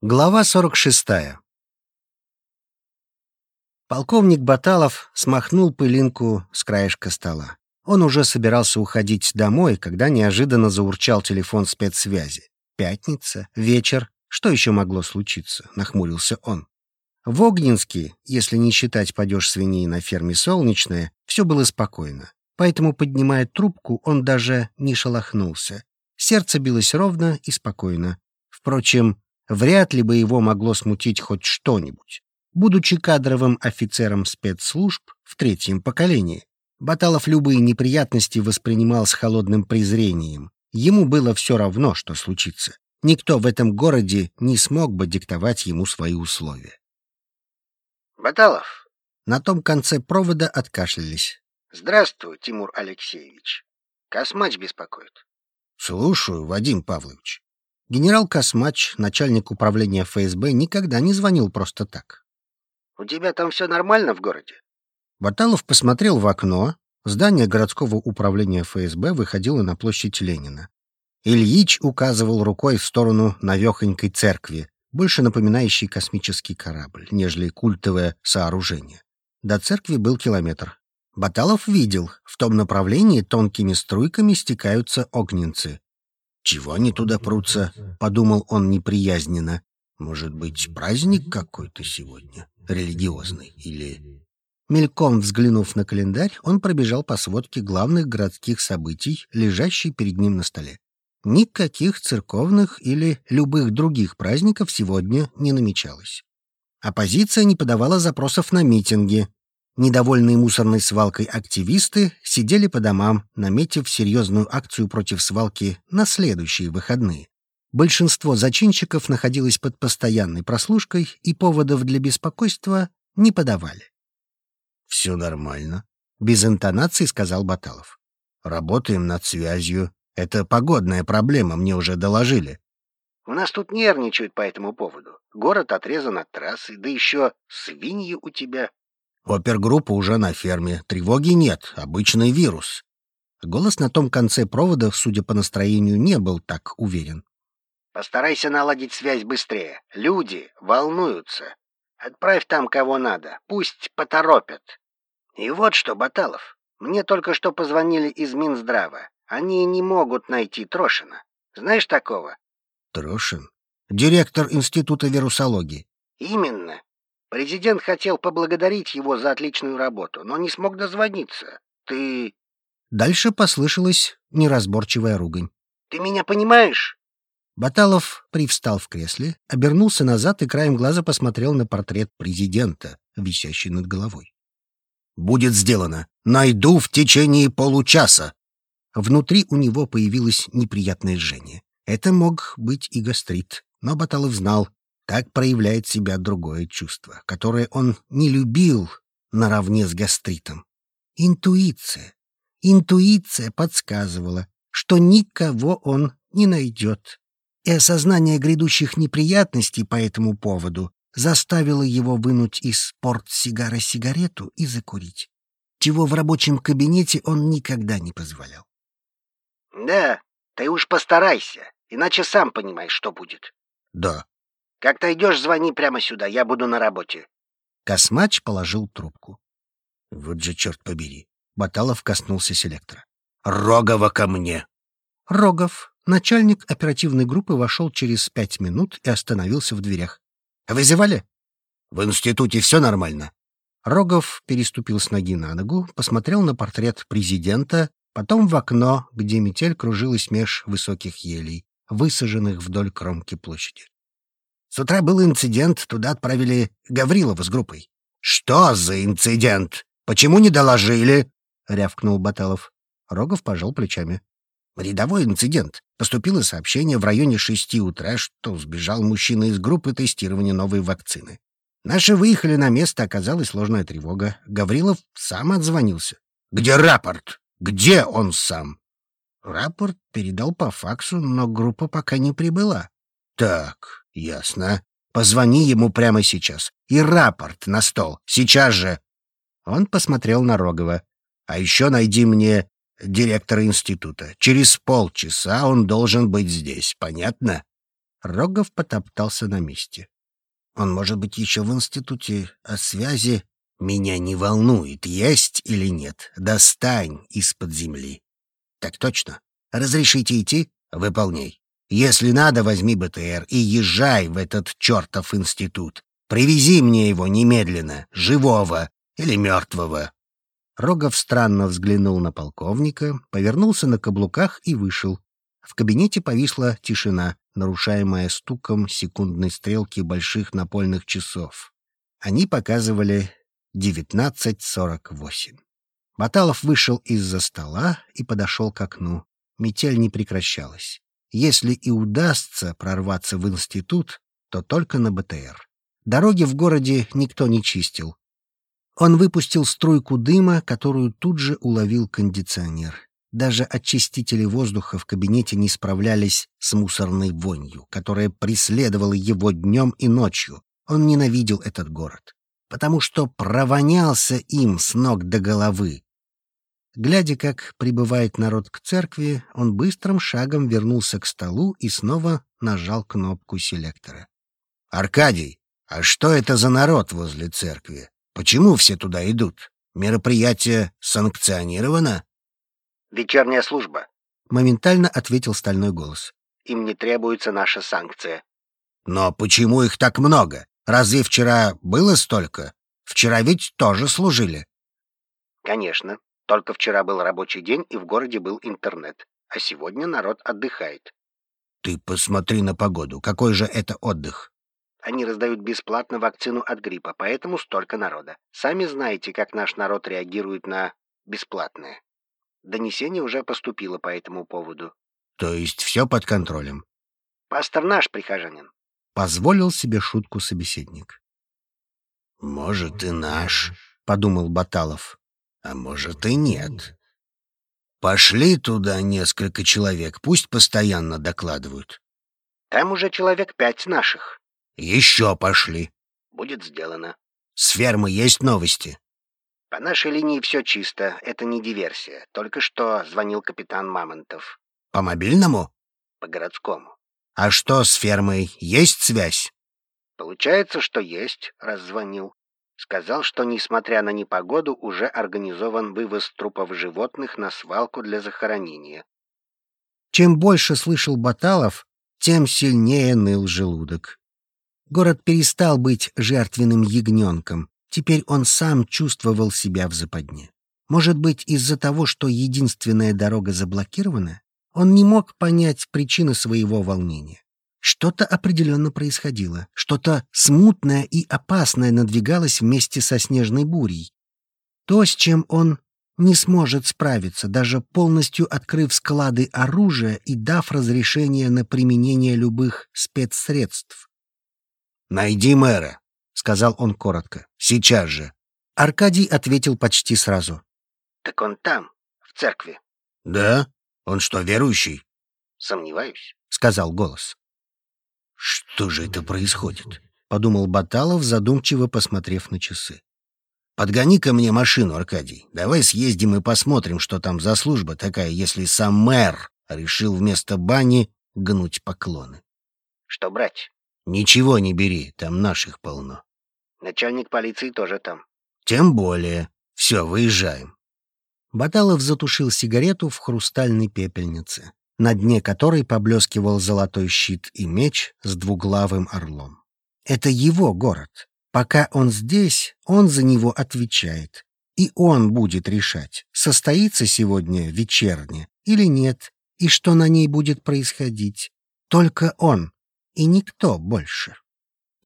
Глава 46. Полковник Баталов смахнул пылинку с краешка стола. Он уже собирался уходить домой, когда неожиданно заурчал телефон спецсвязи. «Пятница, вечер. Что еще могло случиться?» — нахмурился он. В Огненске, если не считать падеж свиней на ферме «Солнечная», все было спокойно. Поэтому, поднимая трубку, он даже не шелохнулся. Сердце билось ровно и спокойно. Впрочем, Вряд ли бы его могло смутить хоть что-нибудь. Будучи кадровым офицером спецслужб в третьем поколении, Баталов любые неприятности воспринимал с холодным презрением. Ему было все равно, что случится. Никто в этом городе не смог бы диктовать ему свои условия. «Баталов!» На том конце провода откашлялись. «Здравствуй, Тимур Алексеевич. Космач беспокоит». «Слушаю, Вадим Павлович». Генерал Космач, начальник управления ФСБ, никогда не звонил просто так. «У тебя там все нормально в городе?» Баталов посмотрел в окно. Здание городского управления ФСБ выходило на площадь Ленина. Ильич указывал рукой в сторону навехонькой церкви, больше напоминающей космический корабль, нежели культовое сооружение. До церкви был километр. Баталов видел, в том направлении тонкими струйками стекаются огненцы. «Чего они туда прутся?» — подумал он неприязненно. «Может быть, праздник какой-то сегодня? Религиозный? Или...» Мельком взглянув на календарь, он пробежал по сводке главных городских событий, лежащей перед ним на столе. Никаких церковных или любых других праздников сегодня не намечалось. Оппозиция не подавала запросов на митинги, Недовольные мусорной свалкой активисты сидели по домам, наметив серьезную акцию против свалки на следующие выходные. Большинство зачинщиков находилось под постоянной прослушкой и поводов для беспокойства не подавали. «Все нормально», — без интонации сказал Баталов. «Работаем над связью. Это погодная проблема, мне уже доложили». «У нас тут нервничают по этому поводу. Город отрезан от трассы, да еще свиньи у тебя. Опергруппа уже на ферме. Тревоги нет. Обычный вирус. Голос на том конце провода, судя по настроению, не был так уверен. Постарайся наладить связь быстрее. Люди волнуются. Отправь там кого надо. Пусть поторопят. И вот что, Баталов. Мне только что позвонили из Минздрава. Они не могут найти Трошина. Знаешь такого? Трошин? Директор Института вирусологии. Именно. Президент хотел поблагодарить его за отличную работу, но не смог дозвониться. Ты...» Дальше послышалась неразборчивая ругань. «Ты меня понимаешь?» Баталов привстал в кресле, обернулся назад и краем глаза посмотрел на портрет президента, висящий над головой. «Будет сделано. Найду в течение получаса». Внутри у него появилось неприятное жжение. Это мог быть и гастрит, но Баталов знал, так проявляет себя другое чувство, которое он не любил наравне с гастритом. Интуиция. Интуиция подсказывала, что никого он не найдет. И осознание грядущих неприятностей по этому поводу заставило его вынуть из портсигара сигарету и закурить, чего в рабочем кабинете он никогда не позволял. «Да, ты уж постарайся, иначе сам понимаешь, что будет». «Да, как ты идешь, звони прямо сюда, я буду на работе. Космач положил трубку. Вот же черт побери. Баталов коснулся селектора. Рогова ко мне. Рогов, начальник оперативной группы, вошел через пять минут и остановился в дверях. Вызывали? В институте все нормально. Рогов переступил с ноги на ногу, посмотрел на портрет президента, потом в окно, где метель кружилась меж высоких елей, высаженных вдоль кромки площади. С утра был инцидент, туда отправили Гаврилова с группой. «Что за инцидент? Почему не доложили?» — рявкнул Баталов. Рогов пожал плечами. «Рядовой инцидент. Поступило сообщение в районе шести утра, что сбежал мужчина из группы тестирования новой вакцины. Наши выехали на место, оказалась ложная тревога. Гаврилов сам отзвонился. «Где рапорт? Где он сам?» Рапорт передал по факсу, но группа пока не прибыла. «Так, ясно. Позвони ему прямо сейчас. И рапорт на стол. Сейчас же!» Он посмотрел на Рогова. «А еще найди мне директора института. Через полчаса он должен быть здесь. Понятно?» Рогов потоптался на месте. Он может быть еще в институте о связи. Меня не волнует, есть или нет. Достань из-под земли. Так точно. Разрешите идти? Выполняй. Если надо, возьми БТР и езжай в этот чертов институт. Привези мне его немедленно, живого или мертвого. Рогов странно взглянул на полковника, повернулся на каблуках и вышел. В кабинете повисла тишина нарушаемая стуком секундной стрелки больших напольных часов. Они показывали 19.48. Баталов вышел из-за стола и подошел к окну. Метель не прекращалась. Если и удастся прорваться в институт, то только на БТР. Дороги в городе никто не чистил. Он выпустил струйку дыма, которую тут же уловил кондиционер. Даже очистители воздуха в кабинете не справлялись с мусорной вонью, которая преследовала его днем и ночью. Он ненавидел этот город, потому что провонялся им с ног до головы. Глядя, как прибывает народ к церкви, он быстрым шагом вернулся к столу и снова нажал кнопку селектора. «Аркадий, а что это за народ возле церкви? Почему все туда идут? Мероприятие санкционировано?» «Вечерняя служба», — моментально ответил стальной голос. «Им не требуется наша санкция». «Но почему их так много? Разве вчера было столько? Вчера ведь тоже служили». «Конечно. Только вчера был рабочий день, и в городе был интернет. А сегодня народ отдыхает». «Ты посмотри на погоду. Какой же это отдых?» Они раздают бесплатно вакцину от гриппа, поэтому столько народа. Сами знаете, как наш народ реагирует на бесплатное. Донесение уже поступило по этому поводу. То есть все под контролем? Пастор наш прихожанин. Позволил себе шутку собеседник. Может и наш, подумал Баталов. А может и нет. Пошли туда несколько человек, пусть постоянно докладывают. Там уже человек пять наших. Еще пошли. Будет сделано. С фермы есть новости? По нашей линии все чисто, это не диверсия. Только что звонил капитан Мамонтов. По мобильному? По городскому. А что с фермой? Есть связь? Получается, что есть, раз звонил. Сказал, что, несмотря на непогоду, уже организован вывоз трупов животных на свалку для захоронения. Чем больше слышал Баталов, тем сильнее ныл желудок. Город перестал быть жертвенным ягненком. Теперь он сам чувствовал себя в западне. Может быть, из-за того, что единственная дорога заблокирована, он не мог понять причины своего волнения. Что-то определенно происходило, что-то смутное и опасное надвигалось вместе со снежной бурей. То, с чем он не сможет справиться, даже полностью открыв склады оружия и дав разрешение на применение любых спецсредств. «Найди мэра», — сказал он коротко. «Сейчас же». Аркадий ответил почти сразу. «Так он там, в церкви». «Да? Он что, верующий?» «Сомневаюсь», — сказал голос. «Что же это происходит?» — подумал Баталов, задумчиво посмотрев на часы. «Подгони ко мне машину, Аркадий. Давай съездим и посмотрим, что там за служба такая, если сам мэр решил вместо бани гнуть поклоны». «Что брать?» «Ничего не бери, там наших полно». Начальник полиции тоже там. Тем более. Все, выезжаем. Баталов затушил сигарету в хрустальной пепельнице, на дне которой поблескивал золотой щит и меч с двуглавым орлом. Это его город. Пока он здесь, он за него отвечает. И он будет решать, состоится сегодня вечерне или нет, и что на ней будет происходить. Только он и никто больше.